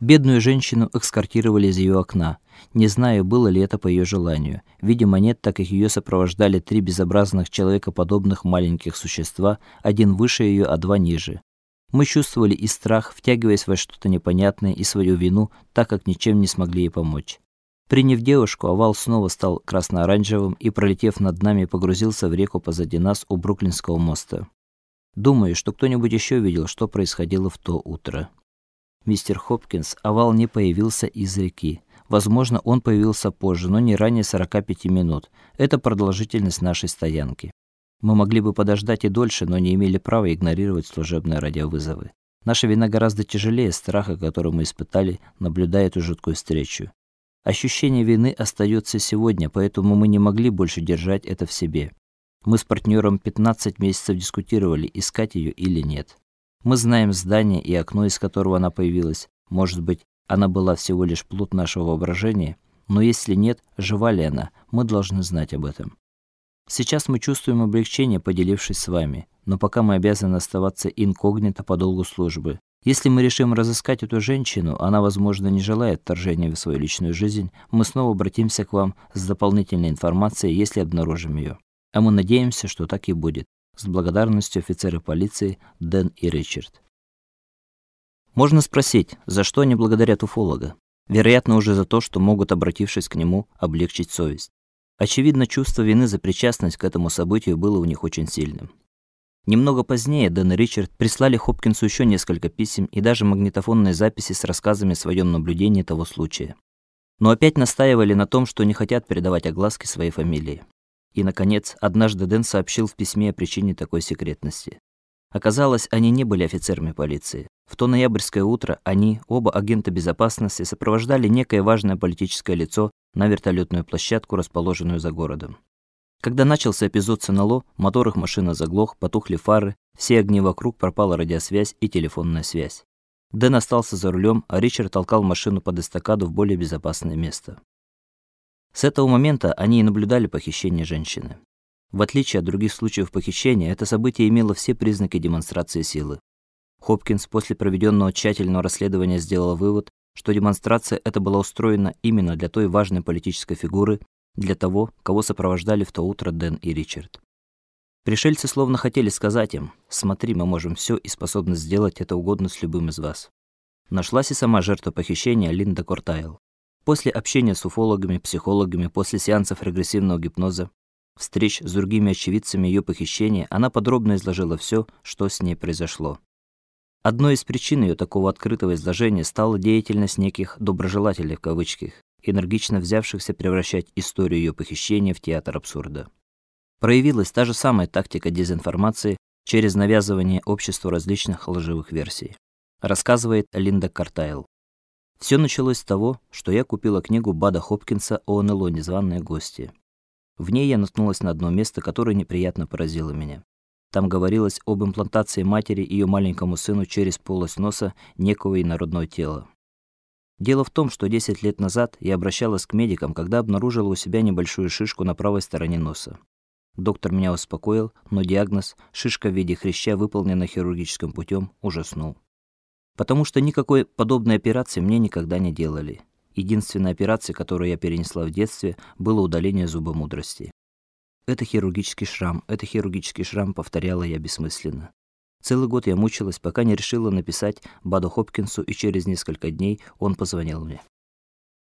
Бедную женщину экскортировали из ее окна. Не знаю, было ли это по ее желанию. Видимо, нет, так как ее сопровождали три безобразных человекоподобных маленьких существа, один выше ее, а два ниже. Мы чувствовали и страх, втягиваясь во что-то непонятное, и свою вину, так как ничем не смогли ей помочь. Приняв девушку, овал снова стал красно-оранжевым и, пролетев над нами, погрузился в реку позади нас у Бруклинского моста. Думаю, что кто-нибудь еще видел, что происходило в то утро мистер Хопкинс, овал не появился из реки. Возможно, он появился позже, но не ранее 45 минут. Это продолжительность нашей стоянки. Мы могли бы подождать и дольше, но не имели права игнорировать служебные радиовызовы. Наша вина гораздо тяжелее страха, который мы испытали, наблюдая эту жуткую встречу. Ощущение вины остается сегодня, поэтому мы не могли больше держать это в себе. Мы с партнером 15 месяцев дискутировали, искать ее или нет. Мы знаем здание и окно, из которого она появилась. Может быть, она была всего лишь плод нашего воображения, но если нет, жива ли она, мы должны знать об этом. Сейчас мы чувствуем облегчение, поделившись с вами, но пока мы обязаны оставаться инкогнито по долгу службы. Если мы решим разыскать эту женщину, она, возможно, не желает вторжения в свою личную жизнь, мы снова обратимся к вам с дополнительной информацией, если обнаружим ее. А мы надеемся, что так и будет. С благодарностью офицеры полиции Дэн и Ричард. Можно спросить, за что они благодарят уфолога? Вероятно, уже за то, что могут, обратившись к нему, облегчить совесть. Очевидно, чувство вины за причастность к этому событию было у них очень сильным. Немного позднее Дэн и Ричард прислали Хопкинсу еще несколько писем и даже магнитофонные записи с рассказами о своем наблюдении того случая. Но опять настаивали на том, что не хотят передавать огласки своей фамилии. И наконец, однажды Дэн сообщил в письме о причине такой секретности. Оказалось, они не были офицерами полиции. В то ноябрьское утро они, оба агента безопасности, сопровождали некое важное политическое лицо на вертолетную площадку, расположенную за городом. Когда начался эпизод с НЛО, мотор их машины заглох, потухли фары, все огни вокруг, пропала радиосвязь и телефонная связь. Дэн остался за рулем, а Ричард толкал машину под эстакаду в более безопасное место. С этого момента они и наблюдали похищение женщины. В отличие от других случаев похищения, это событие имело все признаки демонстрации силы. Хопкинс после проведенного тщательного расследования сделал вывод, что демонстрация эта была устроена именно для той важной политической фигуры, для того, кого сопровождали в то утро Дэн и Ричард. Пришельцы словно хотели сказать им: "Смотри, мы можем все и способны сделать это угодно с любым из вас". Нашлась и сама жертва похищения Линда Кортайл. После общения с уфологами, психологами, после сеансов регрессивного гипноза, встреч с другими очевидцами ее похищения, она подробно изложила все, что с ней произошло. Одной из причин ее такого открытого изложения стала деятельность неких доброжелателей в кавычках, энергично взявшихся превращать историю ее похищения в театр абсурда. Проявилась та же самая тактика дезинформации через навязывание обществу различных лживых версий, рассказывает Линда Картайл. Все началось с того, что я купила книгу Бада Хопкинса о НЛО Незваные гости. В ней я наткнулась на одно место, которое неприятно поразило меня. Там говорилось об имплантации матери ее маленькому сыну через полость носа некого инородного тела. Дело в том, что 10 лет назад я обращалась к медикам, когда обнаружила у себя небольшую шишку на правой стороне носа. Доктор меня успокоил, но диагноз шишка в виде хряща, выполненная хирургическим путем, ужаснул потому что никакой подобной операции мне никогда не делали. Единственная операция, которую я перенесла в детстве, было удаление зуба мудрости. Это хирургический шрам, это хирургический шрам, повторяла я бессмысленно. Целый год я мучилась, пока не решила написать Баду Хопкинсу, и через несколько дней он позвонил мне.